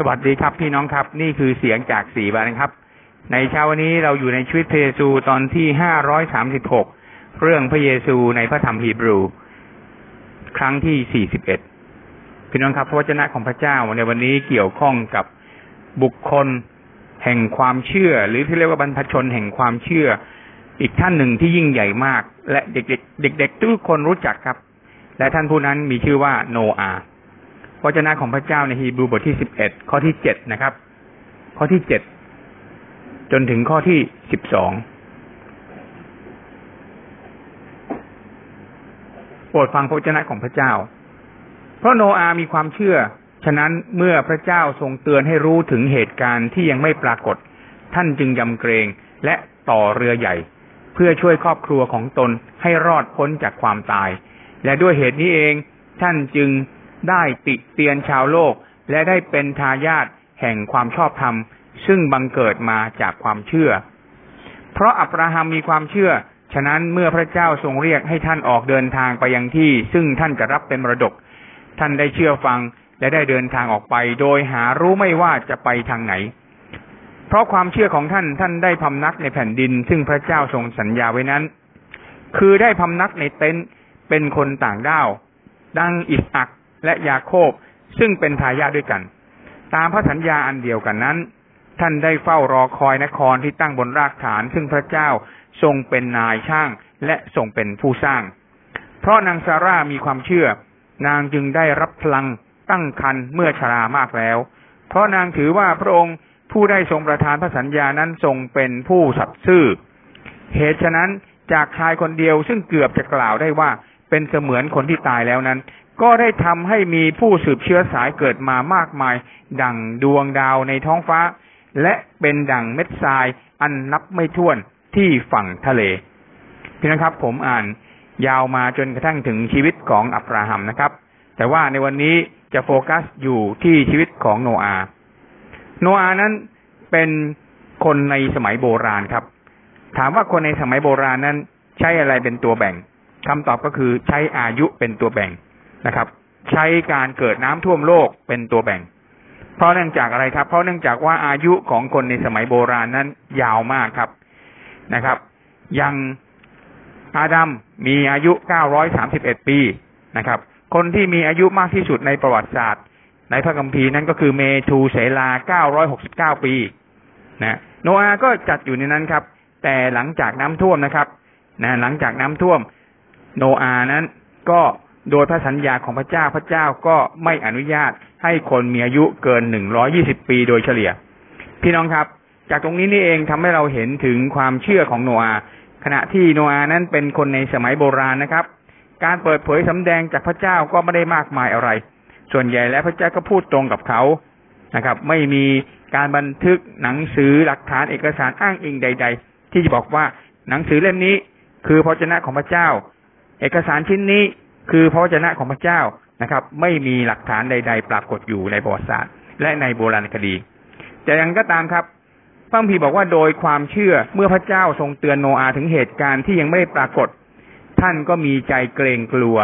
สวัสดีครับพี่น้องครับ นี่คือเสียงจากสีบานครับ ในเช้าวันนี้เราอยู่ในชีวิตพระเยซูตอนที่ห้าร้อยสามสิบหกเรื่องพระเยซูในพระธรรมฮีบรู ครั้งที่สี่สิบเอ็ดพี่น้องครับพระวจนะของพระเจ้าในวันนี้เกี่ยวข้องกับบุคคลแห่งความเชื่อ หรือที่เรียกว่าบรรพชนแห่งความเชื่อ อีกท่านหนึ่งที่ยิ่งใหญ่มาก และเด็กๆเด็กๆทุกคนรู้จักครับ และท่านผู้นั้นมีชื่อว่าโนอาห์ พระเจ้าของพระเจ้าในฮีบรูบทที่สิบเอ็ดข้อที่เจ็ดนะครับ ข้อที่เจ็ดจนถึงข้อที่สิบสองโปรดฟังพระเจ้าของพระเจ้า เพราะโนอามีความเชื่อ ฉะนั้นเมื่อพระเจ้าทรงเตือนให้รู้ถึงเหตุการณ์ที่ยังไม่ปรากฏ ท่านจึงยำเกรงและต่อเรือใหญ่ เพื่อช่วยครอบครัวของตนให้รอดพ้นจากความตาย และด้วยเหตุนี้เองท่านจึง ได้ติเตียนชาวโลก และได้เป็นทายาทแห่งความชอบธรรม ซึ่งบังเกิดมาจากความเชื่อ เพราะอับราฮัมมีความเชื่อ ฉะนั้นเมื่อพระเจ้าทรงเรียกให้ท่านออกเดินทางไปยังที่ ซึ่งท่านจะรับเป็นมรดก ท่านได้เชื่อฟังและได้เดินทางออกไป โดยหารู้ไม่ว่าจะไปทางไหน เพราะความเชื่อของท่านท่านได้พำนักในแผ่นดิน ซึ่งพระเจ้าทรงสัญญาไว้นั้น คือได้พำนักในเต็นท์เป็นคนต่างด้าว ดังอิสอัก และยาโคบซึ่งเป็นทายาทด้วยกัน ตามพระสัญญาอันเดียวกันนั้น ท่านได้เฝ้ารอคอยนครที่ตั้งบนรากฐาน ซึ่งพระเจ้าทรงเป็นนายช่างและทรงเป็นผู้สร้าง เพราะนางซาร่ามีความเชื่อ นางจึงได้รับพลังตั้งคันเมื่อชรามากแล้ว เพราะนางถือว่าพระองค์ผู้ได้ทรงประทานพระสัญญานั้นทรงเป็นผู้สัตย์ซื่อ เหตุฉะนั้นจากชายคนเดียวซึ่งเกือบจะกล่าวได้ว่าเป็นเสมือนคนที่ตายแล้วนั้น ก็ได้ทำให้มีผู้สืบเชื้อสายเกิดมามากมาย ดั่งดวงดาวในท้องฟ้า และเป็นดั่งเม็ดทรายอันนับไม่ถ้วนที่ฝั่งทะเลพี่นะครับ ผมอ่านยาวมาจนกระทั่งถึงชีวิตของอับราฮัมนะครับ แต่ว่าในวันนี้จะโฟกัสอยู่ที่ชีวิตของโนอา โนอานั้นเป็นคนในสมัยโบราณครับ ถามว่าคนในสมัยโบราณนั้น ใช้อะไรเป็นตัวแบ่งคำตอบก็คือใช้อายุเป็นตัวแบ่ง นะครับ ใช้การเกิดน้ำท่วมโลกเป็นตัวแบ่ง เพราะเนื่องจากอะไรครับ เพราะเนื่องจากว่าอายุของคนในสมัยโบราณนั้นยาวมากครับนะครับ ยังอาดัมมีอายุ931ปีนะครับ คนที่มีอายุมากที่สุดในประวัติศาสตร์ ในพระคัมภีร์นั้นก็คือเมทูเสลา969ปีนะโนอาก็จัดอยู่ในนั้นครับ แต่หลังจากน้ำท่วมนะครับนะหลังจากน้ำท่วม โนอานั้นก็ โดยพระสัญญาของพระเจ้าพระเจ้าก็ไม่อนุญาตให้คนมีอายุเกินหนึ่งร้อยี่สิบปีโดยเฉลี่ย พี่น้องครับ จากตรงนี้นี่เองทำให้เราเห็นถึงความเชื่อของโนอาขณะที่โนอานั้นเป็นคนในสมัยโบราณนะครับ การเปิดเผยสำแดงจากพระเจ้าก็ไม่ได้มากมายอะไร ส่วนใหญ่แล้วพระเจ้าก็พูดตรงกับเขานะครับ ไม่มีการบันทึกหนังสือหลักฐานเอกสารอ้างอิงใด ๆ ที่จะบอกว่าหนังสือเล่มนี้ คือพระเจ้าของพระเจ้า เอกสารชิ้นนี้ คือพระวจนะของพระเจ้านะครับ ไม่มีหลักฐานใด ๆ ปรากฏอยู่ในประวัติศาสตร์ และในโบราณคดี แต่ยังก็ตามครับพระพีบอกว่าโดยความเชื่อเมื่อพระเจ้าทรงเตือนโนอาถึงเหตุการณ์ที่ยังไม่ปรากฏ ท่านก็มีใจเกรงกลัว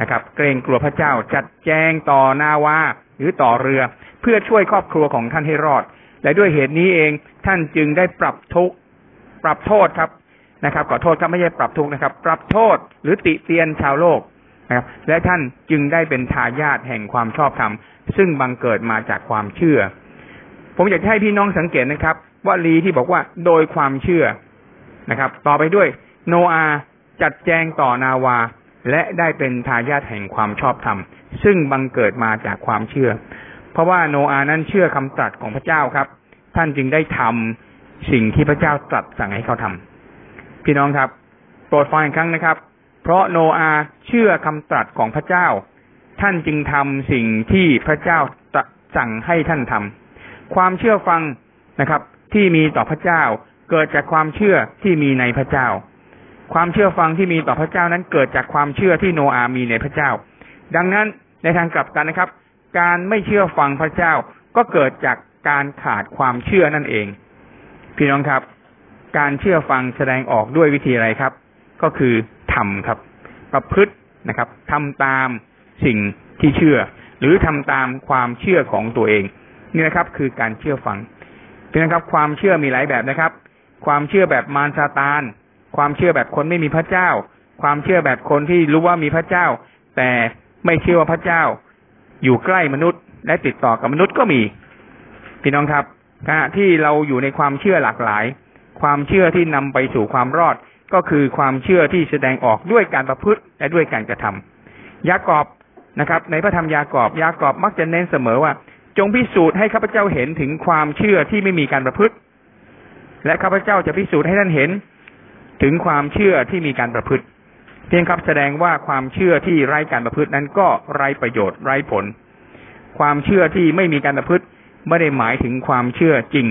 นะครับ เกรงกลัวพระเจ้าจัดแจงต่อนาวาหรือต่อเรือ เพื่อช่วยครอบครัวของท่านให้รอด และด้วยเหตุนี้เองท่านจึงได้ปรับทุกปรับโทษครับนะครับขอโทษครับไม่ใช่ปรับทุกนะครับ ปรับโทษหรือติเตียนชาวโลก นะครับ และท่านจึงได้เป็นทายาทแห่งความชอบธรรม ซึ่งบังเกิดมาจากความเชื่อ ผมอยากให้พี่น้องสังเกตนะครับว่าลีที่บอกว่าโดยความเชื่อนะครับ ต่อไปด้วย โนอาจัดแจงต่อนาวา และได้เป็นทายาทแห่งความชอบธรรม ซึ่งบังเกิดมาจากความเชื่อ เพราะว่าโนอานั้นเชื่อคำตรัสของพระเจ้าครับ ท่านจึงได้ทำสิ่งที่พระเจ้าตรัสสั่งให้เขาทำพี่น้องครับโปรดฟังอีกครั้งนะครับ เพราะโนอาเชื่อคำตรัสของพระเจ้า ท่านจึงทำสิ่งที่พระเจ้าสั่งให้ท่านทำความเชื่อฟังนะครับ ที่มีต่อพระเจ้า เกิดจากความเชื่อที่มีในพระเจ้า ความเชื่อฟังที่มีต่อพระเจ้านั้นเกิดจากความเชื่อที่โนอามีในพระเจ้า ดังนั้นในทางกลับกันนะครับ การไม่เชื่อฟังพระเจ้าก็เกิดจากการขาดความเชื่อนั่นเอง พี่น้องครับ การเชื่อฟังแสดงออกด้วยวิธีอะไรครับ ก็คือ ทำครับ ประพฤตินะครับทำตามสิ่งที่เชื่อ หรือทำตามความเชื่อของตัวเอง นี่นะครับ คือการเชื่อฟังพี่น้องครับ ความเชื่อมีหลายแบบนะครับ ความเชื่อแบบมารซาตาน ความเชื่อแบบคนไม่มีพระเจ้า ความเชื่อแบบคนที่รู้ว่ามีพระเจ้า แต่ไม่เชื่อว่าพระเจ้า อยู่ใกล้มนุษย์ และติดต่อกับมนุษย์ก็มี พี่น้องครับขณะที่เราอยู่ในความเชื่อหลากหลาย ความเชื่อที่นำไปสู่ความรอด ก็คือความเชื่อที่แสดงออกด้วยการประพฤติและด้วยการกระทำยากอบนะครับ ในพระธรรมยากอบยากอบมักจะเน้นเสมอว่า จงพิสูจน์ให้ข้าพเจ้าเห็นถึงความเชื่อที่ไม่มีการประพฤติ และข้าพเจ้าจะพิสูจน์ให้ท่านเห็น ถึงความเชื่อที่มีการประพฤติ เพียงครับแสดงว่าความเชื่อที่ไร้การประพฤตินั้นก็ไร้ประโยชน์ไร้ผล ความเชื่อที่ไม่มีการประพฤติไม่ได้หมายถึงความเชื่อจริง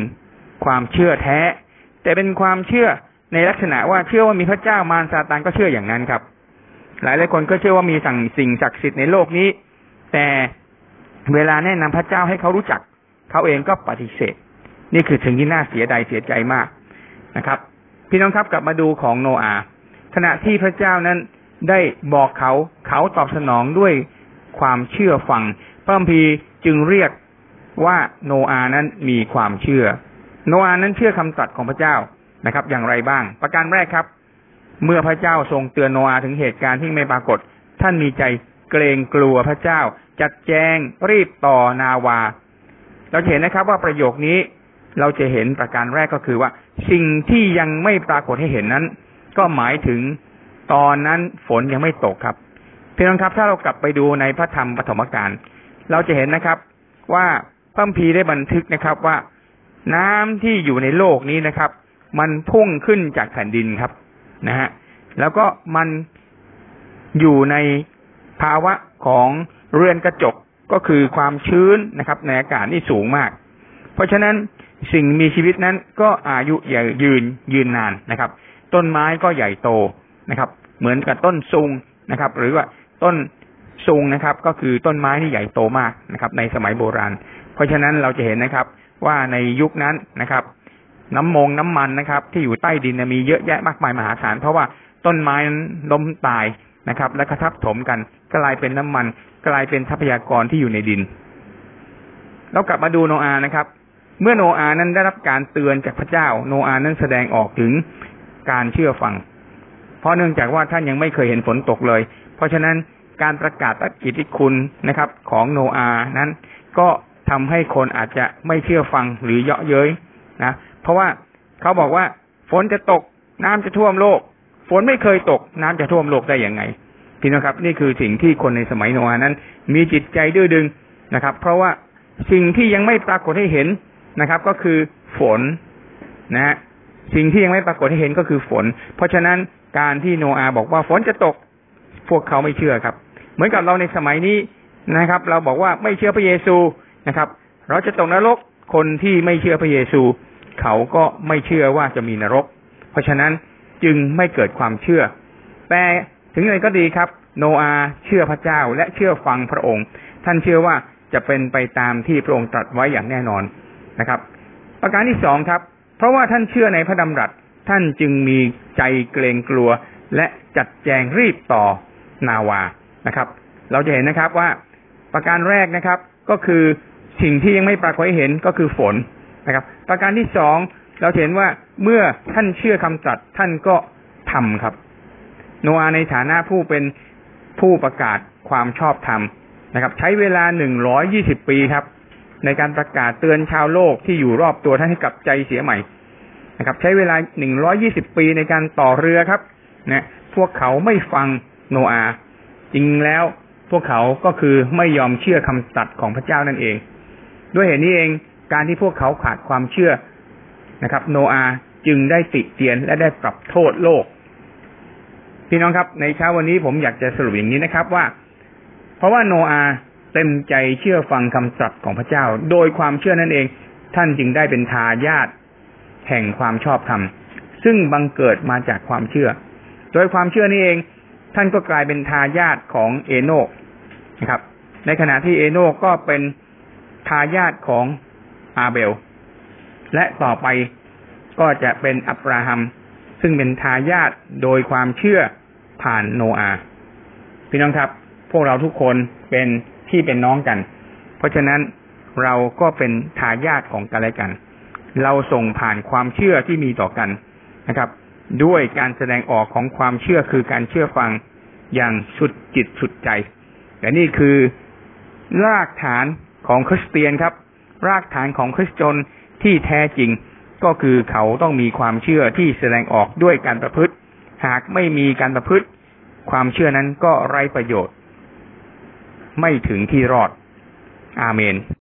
ความเชื่อแท้ แต่เป็นความเชื่อ ในลักษณะว่าเชื่อว่ามีพระเจ้ามารซาตานก็เชื่ออย่างนั้นครับ หลายหลายคนก็เชื่อว่ามีสั่งสิ่งศักดิ์สิทธิ์ในโลกนี้ แต่เวลาแนะนำพระเจ้าให้เขารู้จัก เขาเองก็ปฏิเสธ นี่คือถึงที่น่าเสียดายเสียใจมากนะครับ พี่น้องครับกลับมาดูของโนอาขณะที่พระเจ้านั้นได้บอกเขาเขาตอบสนองด้วยความเชื่อฟังพระคัมภีจึงเรียกว่าโนอานั้นมีความเชื่อ โนอานั้นเชื่อคำตรัสของพระเจ้า นะครับ อย่างไรบ้าง ประการแรกครับ เมื่อพระเจ้าทรงเตือนโนอาถึงเหตุการณ์ที่ไม่ปรากฏ ท่านมีใจเกรงกลัวพระเจ้า จัดแจงรีบต่อนาวา เราเห็นนะครับว่าประโยคนี้เราจะเห็นประการแรกก็คือว่า สิ่งที่ยังไม่ปรากฏให้เห็นนั้น ก็หมายถึงตอนนั้นฝนยังไม่ตกครับเพียงครับถ้าเรากลับไปดูในพระธรรมปฐมกาลเราจะเห็นนะครับ ว่าพระพีได้บันทึกนะครับว่า น้ำที่อยู่ในโลกนี้นะครับ มันพุ่งขึ้นจากแผ่นดินครับนะฮะแล้วก็มันอยู่ในภาวะของเรือนกระจกก็คือความชื้นนะครับ ในอากาศนี่สูงมาก เพราะฉะนั้นสิ่งมีชีวิตนั้นก็อายุยืนยืนนานนะครับ ต้นไม้ก็ใหญ่โตนะครับ เหมือนกับต้นซุงนะครับ หรือว่าต้นซุงนะครับ ก็คือต้นไม้ที่ใหญ่โตมากนะครับ ในสมัยโบราณ เพราะฉะนั้นเราจะเห็นนะครับ ว่าในยุคนั้นนะครับ น้ำมงน้ำมันนะครับ ที่อยู่ใต้ดินมีเยอะแยะมากมายมหาศาลเพราะว่าต้นไม้นั้นล้มตายนะครับ และกระทับถมกันกลายเป็นน้ำมัน กลายเป็นทรัพยากรที่อยู่ในดิน เรากลับมาดูโนอานะครับ เมื่อโนอานั้นได้รับการเตือนจากพระเจ้า โนอานั้นแสดงออกถึงการเชื่อฟัง เพราะเนื่องจากว่าท่านยังไม่เคยเห็นฝนตกเลย เพราะฉะนั้นการประกาศอิทธิคุณนะครับ ของโนอานั้น ก็ทำให้คนอาจจะไม่เชื่อฟังหรือเยาะเย้ยนะ เพราะว่าเขาบอกว่า ฝนจะตกน้ำจะท่วมโลก ฝนไม่เคยตก น้ำจะท่วมโลกได้อย่างไงพี่น้องครับ นี่คือสิ่งที่คนในสมัยโนอานั้น มีจิตใจดื้อดึงนะครับ เพราะว่าสิ่งที่ยังไม่ปรากฏให้เห็นนะครับ ก็คือฝนนะฮะสิ่งที่ยังไม่ปรากฏให้เห็นก็คือฝน เพราะฉะนั้นการที่โนอาบอกว่าฝนจะตก พวกเขาไม่เชื่อครับ เหมือนกับเราในสมัยนี้นะครับ เราบอกว่าไม่เชื่อพระเยซูนะครับ เราจะตกนรกคนที่ไม่เชื่อพระเยซู เขาก็ไม่เชื่อว่าจะมีนรก เพราะฉะนั้นจึงไม่เกิดความเชื่อ แต่ถึงอย่างไรก็ดีครับ โนอาเชื่อพระเจ้าและเชื่อฟังพระองค์ ท่านเชื่อว่าจะเป็นไปตามที่พระองค์ตรัสไว้อย่างแน่นอนนะครับ ประการที่สองครับ เพราะว่าท่านเชื่อในพระดำรัส ท่านจึงมีใจเกรงกลัว และจัดแจงรีบต่อนาวานะครับ เราจะเห็นนะครับว่าประการแรกนะครับ ก็คือสิ่งที่ยังไม่ปรากฏให้เห็นก็คือฝน นะครับ ประการที่สองเราเห็นว่าเมื่อท่านเชื่อคำตรัสท่านก็ทำครับ โนอาในฐานะผู้เป็นผู้ประกาศความชอบธรรมนะครับ ใช้เวลาหนึ่งร้อยยี่สิบปีครับ ในการประกาศเตือนชาวโลกที่อยู่รอบตัวท่านให้กลับใจเสียใหม่นะครับ ใช้เวลาหนึ่งร้อยี่สิบปีในการต่อเรือครับนะพวกเขาไม่ฟังโนอาจริงแล้วพวกเขาก็คือไม่ยอมเชื่อคำตัดของพระเจ้านั่นเอง ด้วยเหตุนี้เอง การที่พวกเขาขาดความเชื่อนะครับ โนอาจึงได้ติเตียนและได้ปรับโทษโลก พี่น้องครับ ในเช้าวันนี้ผมอยากจะสรุปอย่างนี้นะครับว่า เพราะว่าโนอาเต็มใจเชื่อฟังคำตรัสของพระเจ้า โดยความเชื่อนั่นเอง ท่านจึงได้เป็นทายาทแห่งความชอบธรรมซึ่งบังเกิดมาจากความเชื่อ โดยความเชื่อนี้เอง ท่านก็กลายเป็นทายาทของเอโนกนะครับ ในขณะที่เอโนก็เป็นทายาทของ อาเบล และต่อไปก็จะเป็นอับราฮัม ซึ่งเป็นทายาทโดยความเชื่อผ่านโนอาพี่น้องครับ พวกเราทุกคนเป็นที่เป็นน้องกัน เพราะฉะนั้นเราก็เป็นทายาทของกันและกัน เราส่งผ่านความเชื่อที่มีต่อกันนะครับ ด้วยการแสดงออกของความเชื่อคือการเชื่อฟังอย่างสุดจิตสุดใจ แต่นี่คือรากฐานของคริสเตียนครับ รากฐานของคริสตนที่แท้จริง ก็คือเขาต้องมีความเชื่อที่แสดงออกด้วยการประพฤติ หากไม่มีการประพฤติ ความเชื่อนั้นก็ไร้ประโยชน์ ไม่ถึงที่รอด อาเมน